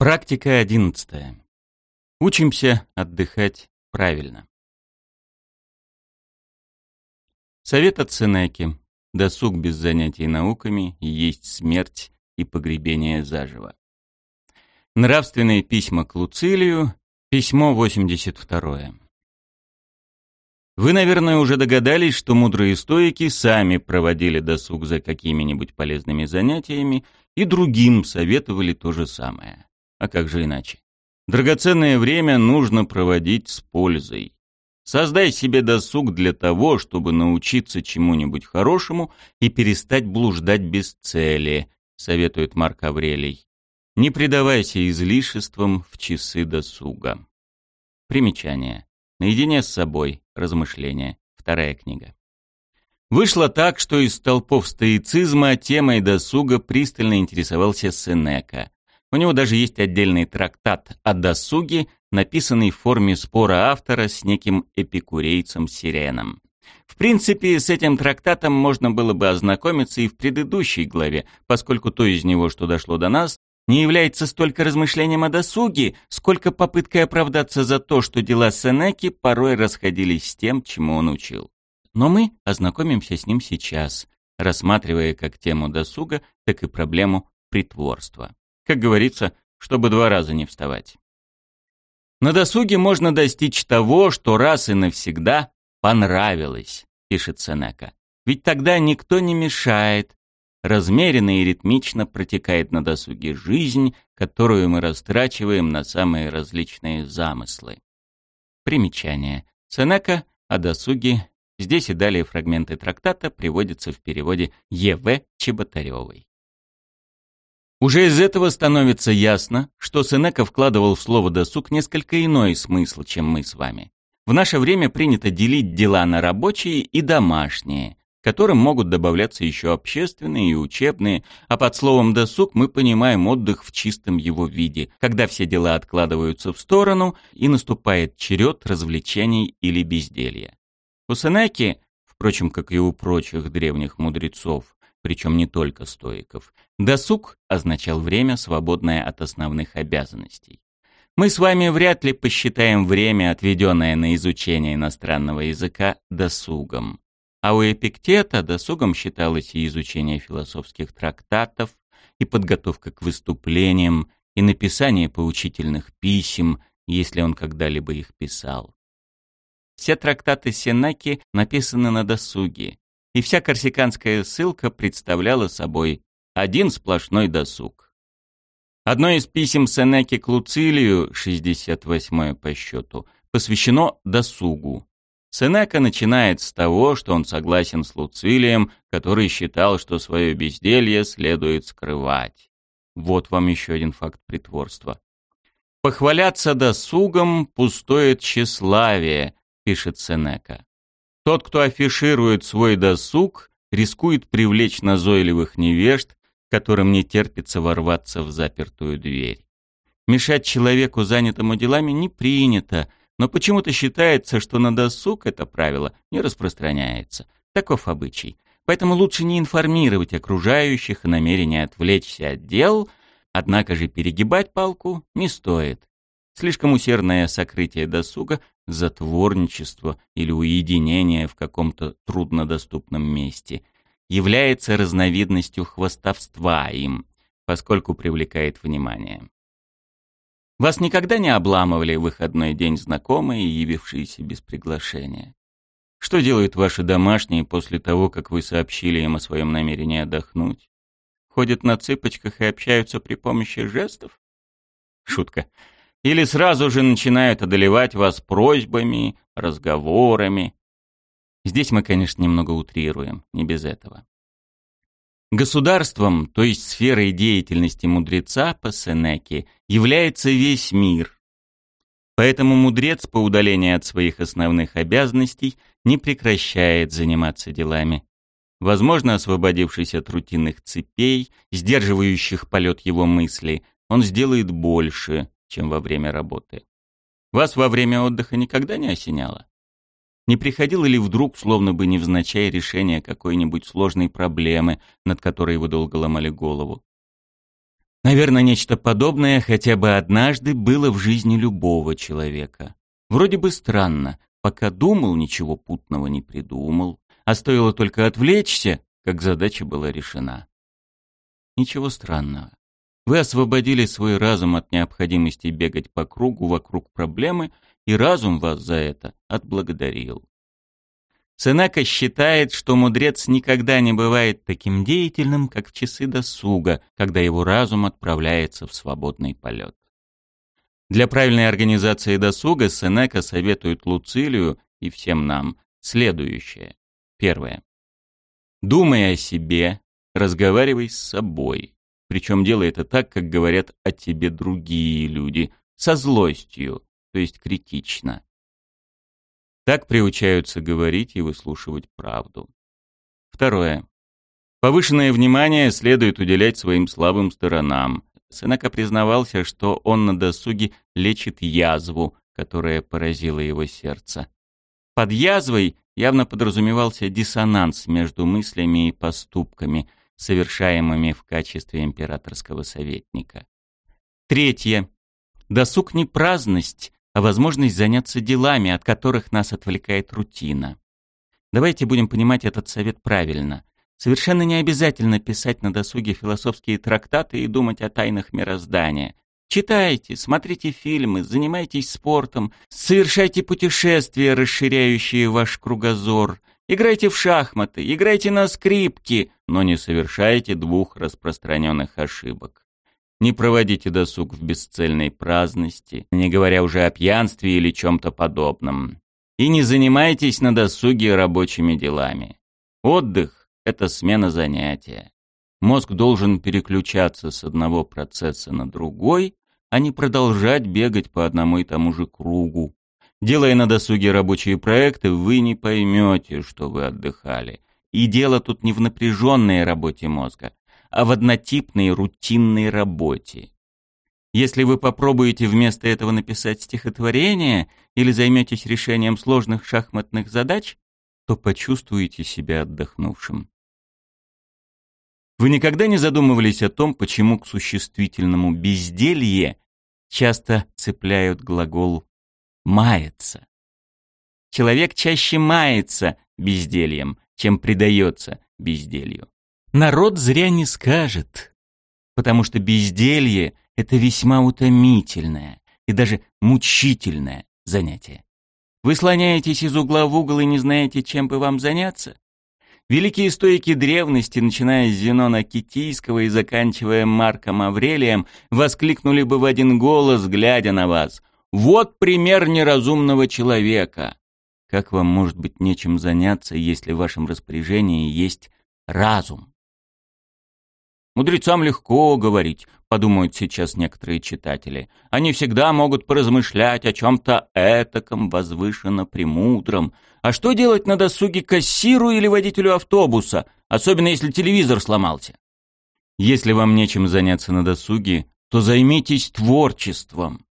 Практика одиннадцатая. Учимся отдыхать правильно. Совет от Сенеки. Досуг без занятий науками есть смерть и погребение заживо. Нравственные письма к Луцилию. Письмо 82. Вы, наверное, уже догадались, что мудрые стоики сами проводили досуг за какими-нибудь полезными занятиями и другим советовали то же самое. А как же иначе? Драгоценное время нужно проводить с пользой. Создай себе досуг для того, чтобы научиться чему-нибудь хорошему и перестать блуждать без цели, советует Марк Аврелий. Не предавайся излишествам в часы досуга. Примечание. Наедине с собой. Размышления. Вторая книга. Вышло так, что из толпов стоицизма темой досуга пристально интересовался Сенека. У него даже есть отдельный трактат о досуге, написанный в форме спора автора с неким эпикурейцем Сиреном. В принципе, с этим трактатом можно было бы ознакомиться и в предыдущей главе, поскольку то из него, что дошло до нас, не является столько размышлением о досуге, сколько попыткой оправдаться за то, что дела Сенеки порой расходились с тем, чему он учил. Но мы ознакомимся с ним сейчас, рассматривая как тему досуга, так и проблему притворства. Как говорится, чтобы два раза не вставать. На досуге можно достичь того, что раз и навсегда понравилось, пишет Сенека. Ведь тогда никто не мешает, размеренно и ритмично протекает на досуге жизнь, которую мы растрачиваем на самые различные замыслы. Примечание. Сенека о досуге. Здесь и далее фрагменты трактата приводятся в переводе Е.В. Чеботаревой. Уже из этого становится ясно, что Сенека вкладывал в слово «досуг» несколько иной смысл, чем мы с вами. В наше время принято делить дела на рабочие и домашние, которым могут добавляться еще общественные и учебные, а под словом «досуг» мы понимаем отдых в чистом его виде, когда все дела откладываются в сторону и наступает черед развлечений или безделья. У Сенеки, впрочем, как и у прочих древних мудрецов, причем не только стоиков, досуг означал время, свободное от основных обязанностей. Мы с вами вряд ли посчитаем время, отведенное на изучение иностранного языка, досугом. А у Эпиктета досугом считалось и изучение философских трактатов, и подготовка к выступлениям, и написание поучительных писем, если он когда-либо их писал. Все трактаты Сенаки написаны на досуге, и вся корсиканская ссылка представляла собой один сплошной досуг. Одно из писем Сенеки к Луцилию, 68 по счету, посвящено досугу. Сенека начинает с того, что он согласен с Луцилием, который считал, что свое безделье следует скрывать. Вот вам еще один факт притворства. «Похваляться досугом – пустое тщеславие», – пишет Сенека. Тот, кто афиширует свой досуг, рискует привлечь назойливых невежд, которым не терпится ворваться в запертую дверь. Мешать человеку, занятому делами, не принято – но почему-то считается, что на досуг это правило не распространяется. Таков обычай. Поэтому лучше не информировать окружающих о намерении отвлечься от дел, однако же перегибать палку не стоит. Слишком усердное сокрытие досуга, затворничество или уединение в каком-то труднодоступном месте является разновидностью хвастовства им, поскольку привлекает внимание. Вас никогда не обламывали в выходной день знакомые, явившиеся без приглашения? Что делают ваши домашние после того, как вы сообщили им о своем намерении отдохнуть? Ходят на цыпочках и общаются при помощи жестов? Шутка. Или сразу же начинают одолевать вас просьбами, разговорами. Здесь мы, конечно, немного утрируем, не без этого. Государством, то есть сферой деятельности мудреца по Сенеке, является весь мир. Поэтому мудрец по удалению от своих основных обязанностей не прекращает заниматься делами. Возможно, освободившись от рутинных цепей, сдерживающих полет его мысли, он сделает больше, чем во время работы. Вас во время отдыха никогда не осеняло? Не приходило ли вдруг, словно бы невзначай, решение какой-нибудь сложной проблемы, над которой вы долго ломали голову? Наверное, нечто подобное хотя бы однажды было в жизни любого человека. Вроде бы странно, пока думал, ничего путного не придумал, а стоило только отвлечься, как задача была решена. Ничего странного. Вы освободили свой разум от необходимости бегать по кругу вокруг проблемы, и разум вас за это отблагодарил. Сенека считает, что мудрец никогда не бывает таким деятельным, как в часы досуга, когда его разум отправляется в свободный полет. Для правильной организации досуга Сенека советует Луцилию и всем нам следующее. Первое. Думай о себе, разговаривай с собой. Причем делай это так, как говорят о тебе другие люди, со злостью, то есть критично. Так приучаются говорить и выслушивать правду. Второе. Повышенное внимание следует уделять своим слабым сторонам. Сенека признавался, что он на досуге лечит язву, которая поразила его сердце. Под язвой явно подразумевался диссонанс между мыслями и поступками, совершаемыми в качестве императорского советника. Третье. Досуг не праздность, а возможность заняться делами, от которых нас отвлекает рутина. Давайте будем понимать этот совет правильно. Совершенно не обязательно писать на досуге философские трактаты и думать о тайнах мироздания. Читайте, смотрите фильмы, занимайтесь спортом, совершайте путешествия, расширяющие ваш кругозор, играйте в шахматы, играйте на скрипке, но не совершайте двух распространенных ошибок. Не проводите досуг в бесцельной праздности, не говоря уже о пьянстве или чем-то подобном. И не занимайтесь на досуге рабочими делами. Отдых – это смена занятия. Мозг должен переключаться с одного процесса на другой, а не продолжать бегать по одному и тому же кругу. Делая на досуге рабочие проекты, вы не поймете, что вы отдыхали. И дело тут не в напряженной работе мозга, а в однотипной рутинной работе. Если вы попробуете вместо этого написать стихотворение или займетесь решением сложных шахматных задач, то почувствуете себя отдохнувшим. Вы никогда не задумывались о том, почему к существительному «безделье» часто цепляют глагол «мается»? Человек чаще мается бездельем, чем предается безделью. Народ зря не скажет, потому что безделье — это весьма утомительное и даже мучительное занятие. Вы слоняетесь из угла в угол и не знаете, чем бы вам заняться? Великие стоики древности, начиная с Зенона Китийского и заканчивая Марком Аврелием, воскликнули бы в один голос, глядя на вас. «Вот пример неразумного человека!» Как вам может быть нечем заняться, если в вашем распоряжении есть разум? Мудрецам легко говорить, подумают сейчас некоторые читатели. Они всегда могут поразмышлять о чем-то этаком, возвышенно премудром. А что делать на досуге кассиру или водителю автобуса, особенно если телевизор сломался? Если вам нечем заняться на досуге, то займитесь творчеством.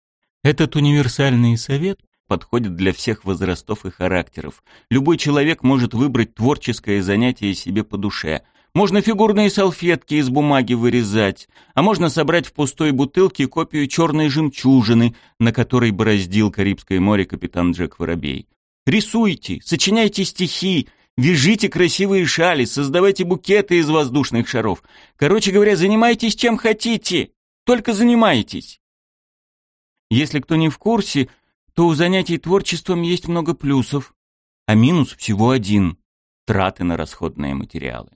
Этот универсальный совет подходит для всех возрастов и характеров. Любой человек может выбрать творческое занятие себе по душе – можно фигурные салфетки из бумаги вырезать, а можно собрать в пустой бутылке копию черной жемчужины, на которой бороздил Карибское море капитан Джек Воробей. Рисуйте, сочиняйте стихи, вяжите красивые шали, создавайте букеты из воздушных шаров. Короче говоря, занимайтесь чем хотите, только занимайтесь. Если кто не в курсе, то у занятий творчеством есть много плюсов, а минус всего один – траты на расходные материалы.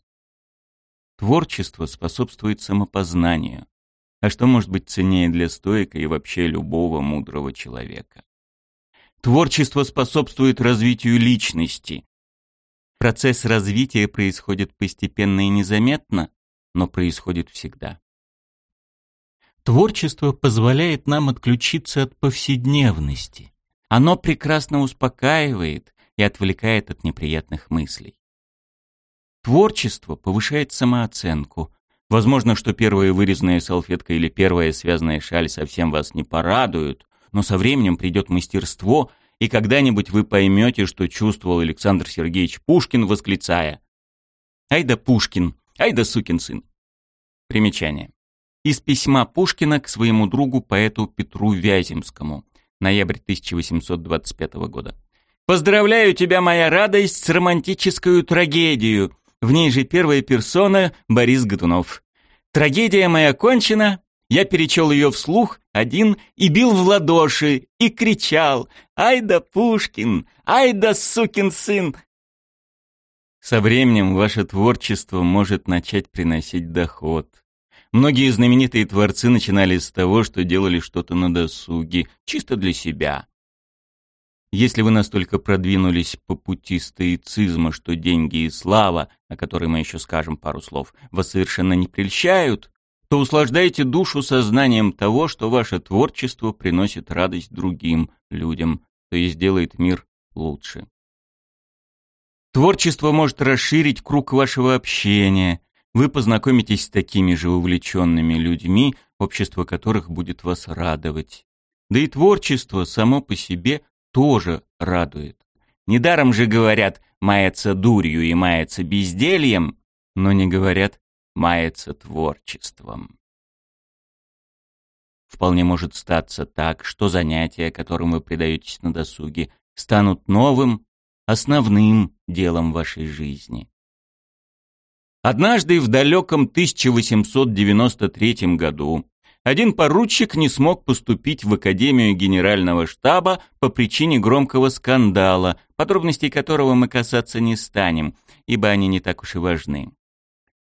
Творчество способствует самопознанию. А что может быть ценнее для стоика и вообще любого мудрого человека? Творчество способствует развитию личности. Процесс развития происходит постепенно и незаметно, но происходит всегда. Творчество позволяет нам отключиться от повседневности. Оно прекрасно успокаивает и отвлекает от неприятных мыслей. Творчество повышает самооценку. Возможно, что первая вырезанная салфетка или первая связанная шаль совсем вас не порадуют, но со временем придет мастерство, и когда-нибудь вы поймете, что чувствовал Александр Сергеевич Пушкин, восклицая «Ай да Пушкин! Ай да сукин сын!» Примечание. Из письма Пушкина к своему другу поэту Петру Вяземскому, ноябрь 1825 года. «Поздравляю тебя, моя радость, с романтическую трагедию. В ней же первая персона Борис Годунов. Трагедия моя кончена, я перечел ее вслух, один, и бил в ладоши, и кричал «Ай да Пушкин! Ай да сукин сын!» Со временем ваше творчество может начать приносить доход. Многие знаменитые творцы начинали с того, что делали что-то на досуге, чисто для себя. Если вы настолько продвинулись по пути стоицизма, что деньги и слава, о которой мы еще скажем пару слов, вас совершенно не прельщают, то услаждайте душу сознанием того, что ваше творчество приносит радость другим людям, то есть делает мир лучше. Творчество может расширить круг вашего общения. Вы познакомитесь с такими же увлеченными людьми, общество которых будет вас радовать. Да и творчество само по себе тоже радует. Недаром же говорят «мается дурью» и «мается бездельем», но не говорят мается творчеством. Вполне может статься так, что занятия, которым вы предаетесь на досуге, станут новым, основным делом вашей жизни. Однажды в далеком 1893 году один поручик не смог поступить в Академию Генерального штаба по причине громкого скандала, подробностей которого мы касаться не станем, ибо они не так уж и важны.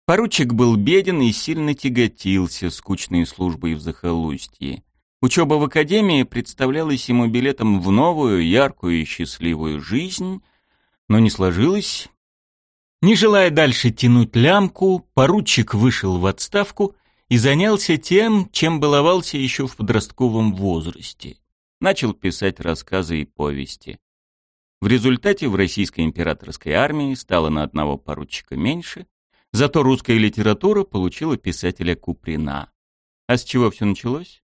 Поручик был беден и сильно тяготился скучной службой в захолустье. Учеба в академии представлялась ему билетом в новую, яркую и счастливую жизнь, но не сложилось. Не желая дальше тянуть лямку, поручик вышел в отставку и занялся тем, чем баловался еще в подростковом возрасте. Начал писать рассказы и повести. В результате в российской императорской армии стало на одного поручика меньше, Зато русская литература получила писателя Куприна. А с чего все началось?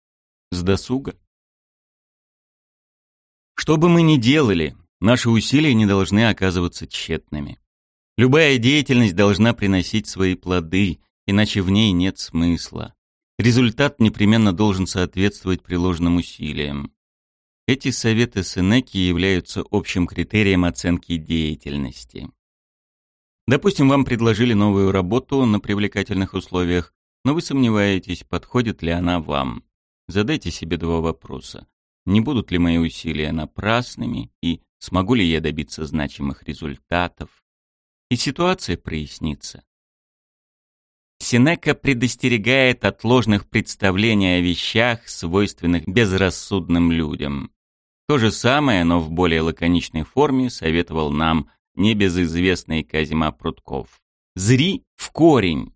С досуга. Что бы мы ни делали, наши усилия не должны оказываться тщетными. Любая деятельность должна приносить свои плоды, иначе в ней нет смысла. Результат непременно должен соответствовать приложенным усилиям. Эти советы Сенеки являются общим критерием оценки деятельности. Допустим, вам предложили новую работу на привлекательных условиях, но вы сомневаетесь, подходит ли она вам. Задайте себе два вопроса. Не будут ли мои усилия напрасными и смогу ли я добиться значимых результатов? И ситуация прояснится. Синека предостерегает от ложных представлений о вещах, свойственных безрассудным людям. То же самое, но в более лаконичной форме советовал нам небезызвестный Козьма Прутков. «Зри в корень».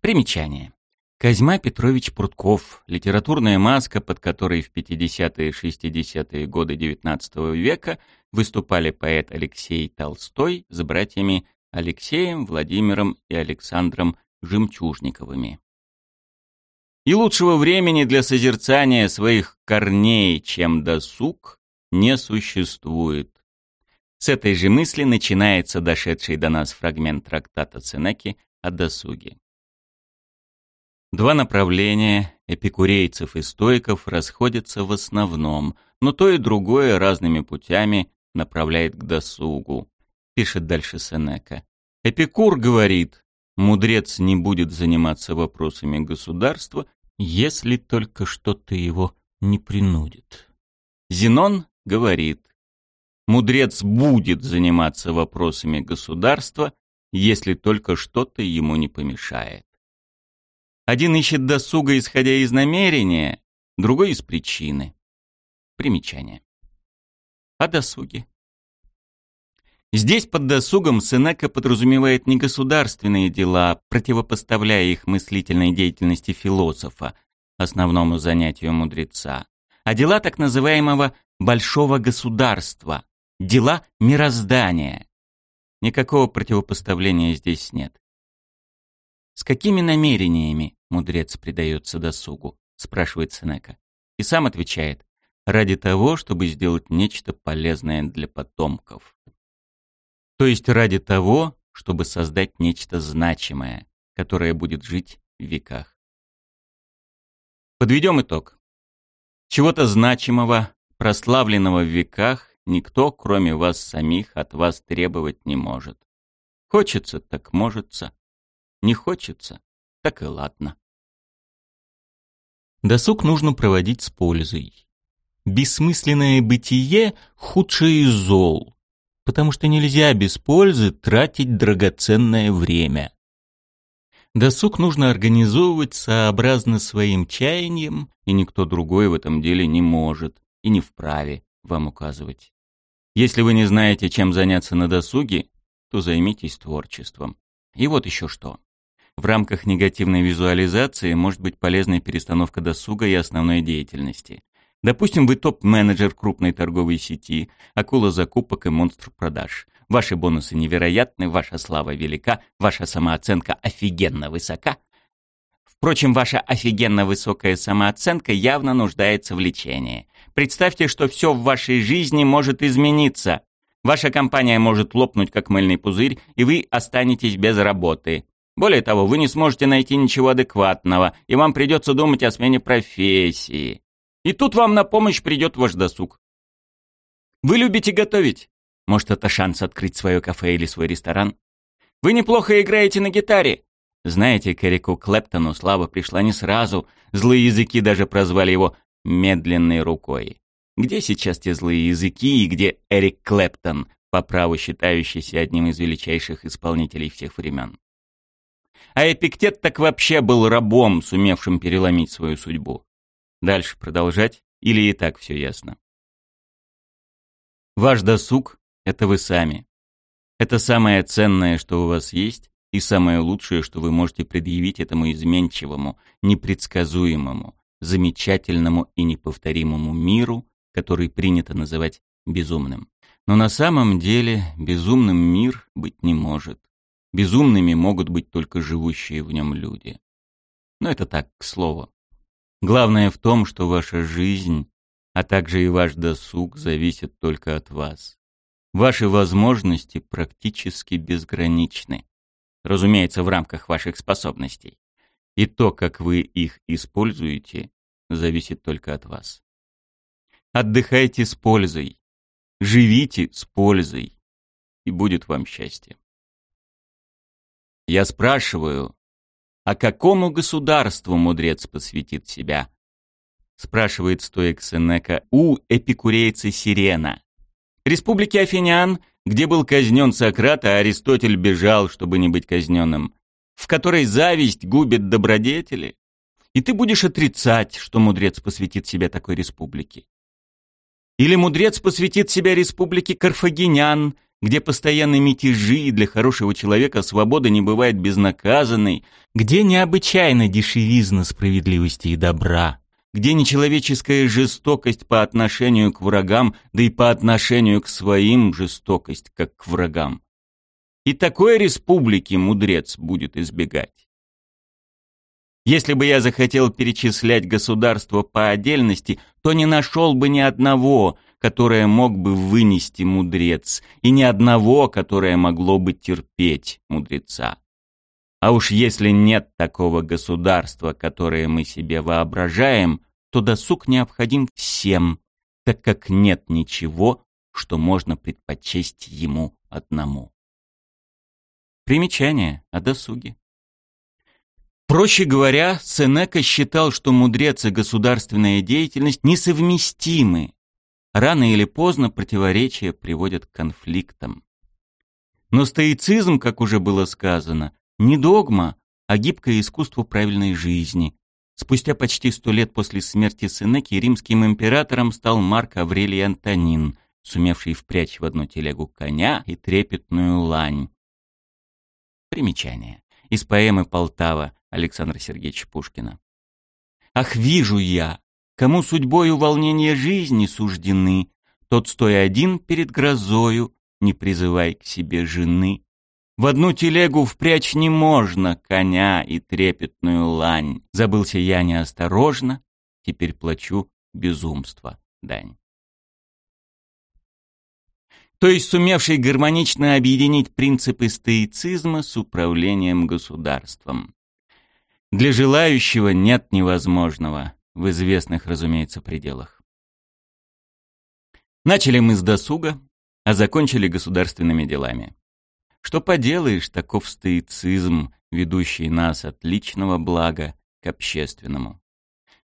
Примечание. Козьма Петрович Прутков, литературная маска, под которой в 50-е и 60-е годы XIX века выступали поэт Алексей Толстой с братьями Алексеем, Владимиром и Александром Жемчужниковыми. И лучшего времени для созерцания своих корней, чем досуг, не существует. С этой же мысли начинается дошедший до нас фрагмент трактата Ценеки о досуге. Два направления эпикурейцев и стоиков расходятся в основном, но то и другое разными путями направляет к досугу, пишет дальше Сенека. Эпикур говорит, мудрец не будет заниматься вопросами государства, если только что-то его не принудит. Зенон говорит, Мудрец будет заниматься вопросами государства, если только что-то ему не помешает. Один ищет досуга, исходя из намерения, другой из причины. Примечание. О досуге. Здесь под досугом Сенека подразумевает не государственные дела, противопоставляя их мыслительной деятельности философа, основному занятию мудреца, а дела так называемого «большого государства», дела мироздания. Никакого противопоставления здесь нет. «С какими намерениями мудрец предается досугу?» — спрашивает Сенека. И сам отвечает, ради того, чтобы сделать нечто полезное для потомков. То есть ради того, чтобы создать нечто значимое, которое будет жить в веках. Подведем итог. Чего-то значимого, прославленного в веках, никто, кроме вас самих, от вас требовать не может. Хочется, так можется. Не хочется, так и ладно. Досуг нужно проводить с пользой. Бессмысленное бытие – худшее из зол, потому что нельзя без пользы тратить драгоценное время. Досуг нужно организовывать сообразно своим чаяниям, и никто другой в этом деле не может и не вправе вам указывать. Если вы не знаете, чем заняться на досуге, то займитесь творчеством. И вот еще что. В рамках негативной визуализации может быть полезная перестановка досуга и основной деятельности. Допустим, вы топ-менеджер крупной торговой сети, акула закупок и монстр продаж. Ваши бонусы невероятны, ваша слава велика, ваша самооценка офигенно высока. Впрочем, ваша офигенно высокая самооценка явно нуждается в лечении. Представьте, что все в вашей жизни может измениться. Ваша компания может лопнуть, как мыльный пузырь, и вы останетесь без работы. Более того, вы не сможете найти ничего адекватного, и вам придется думать о смене профессии. И тут вам на помощь придет ваш досуг. Вы любите готовить? Может, это шанс открыть свое кафе или свой ресторан? Вы неплохо играете на гитаре? Знаете, к Эрику Клэптону слава пришла не сразу. Злые языки даже прозвали его «медленной рукой». Где сейчас те злые языки и где Эрик Клэптон, по праву считающийся одним из величайших исполнителей всех времен? А Эпиктет так вообще был рабом, сумевшим переломить свою судьбу. Дальше продолжать или и так все ясно? Ваш досуг — это вы сами. Это самое ценное, что у вас есть, и самое лучшее, что вы можете предъявить этому изменчивому, непредсказуемому, замечательному и неповторимому миру, который принято называть безумным. Но на самом деле безумным мир быть не может. Безумными могут быть только живущие в нем люди. Но это так, к слову. Главное в том, что ваша жизнь, а также и ваш досуг зависят только от вас. Ваши возможности практически безграничны. Разумеется, в рамках ваших способностей. И то, как вы их используете, зависит только от вас. Отдыхайте с пользой. Живите с пользой. И будет вам счастье. Я спрашиваю, а какому государству мудрец посвятит себя? Спрашивает стоик Сенека у эпикурейца Сирена. Республики Афинян, где был казнен Сократ, а Аристотель бежал, чтобы не быть казненным, в которой зависть губит добродетели, и ты будешь отрицать, что мудрец посвятит себя такой республике. Или мудрец посвятит себя республике Карфагенян, где постоянные мятежи и для хорошего человека свобода не бывает безнаказанной, где необычайно дешевизна справедливости и добра, где нечеловеческая жестокость по отношению к врагам, да и по отношению к своим жестокость, как к врагам. И такой республики мудрец будет избегать. Если бы я захотел перечислять государства по отдельности, то не нашел бы ни одного, которое мог бы вынести мудрец, и ни одного, которое могло бы терпеть мудреца. А уж если нет такого государства, которое мы себе воображаем, то досуг необходим всем, так как нет ничего, что можно предпочесть ему одному. Примечание о досуге. Проще говоря, Сенека считал, что мудрец и государственная деятельность несовместимы, Рано или поздно противоречия приводят к конфликтам. Но стоицизм, как уже было сказано, не догма, а гибкое искусство правильной жизни. Спустя почти сто лет после смерти Сенеки римским императором стал Марк Аврелий Антонин, сумевший впрячь в одну телегу коня и трепетную лань. Примечание. Из поэмы «Полтава» Александра Сергеевича Пушкина. «Ах, вижу я, Кому судьбою волнения жизни суждены, тот, стоя один перед грозою, не призывай к себе жены. В одну телегу впрячь не можно коня и трепетную лань. Забылся я неосторожно, теперь плачу безумство дань. То есть сумевший гармонично объединить принципы стоицизма с управлением государством. Для желающего нет невозможного. В известных, разумеется, пределах. Начали мы с досуга, а закончили государственными делами. Что поделаешь, таков стоицизм, ведущий нас от личного блага к общественному.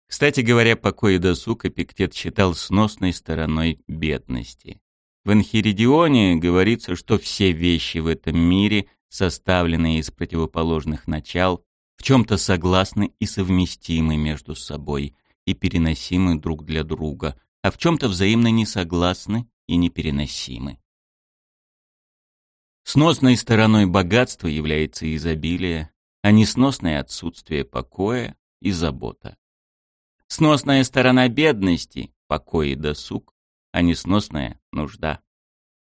Кстати говоря, покой и досуг Эпиктет считал сносной стороной бедности. В Энхиридионе говорится, что все вещи в этом мире, составленные из противоположных начал, в чем-то согласны и совместимы между собой и переносимы друг для друга, а в чем-то взаимно не согласны и непереносимы. Сносной стороной богатства является изобилие, а несносное отсутствие покоя и забота. Сносная сторона бедности – покой и досуг, а несносная – нужда.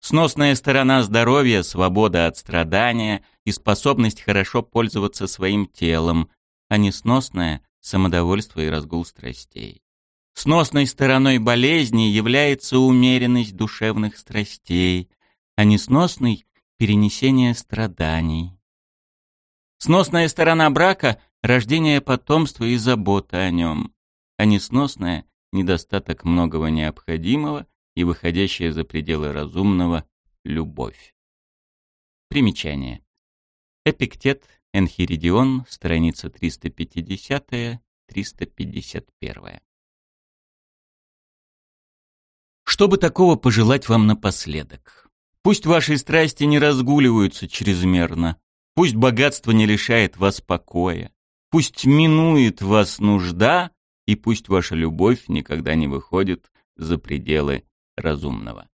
Сносная сторона здоровья – свобода от страдания и способность хорошо пользоваться своим телом, а несносная – самодовольство и разгул страстей. Сносной стороной болезни является умеренность душевных страстей, а несносной – перенесение страданий. Сносная сторона брака – рождение потомства и забота о нем, а несносная – недостаток многого необходимого и выходящая за пределы разумного – любовь. Примечание. Эпиктет, Энхиридион, страница 350-351. Что бы такого пожелать вам напоследок? Пусть ваши страсти не разгуливаются чрезмерно, пусть богатство не лишает вас покоя, пусть минует вас нужда, и пусть ваша любовь никогда не выходит за пределы разумного.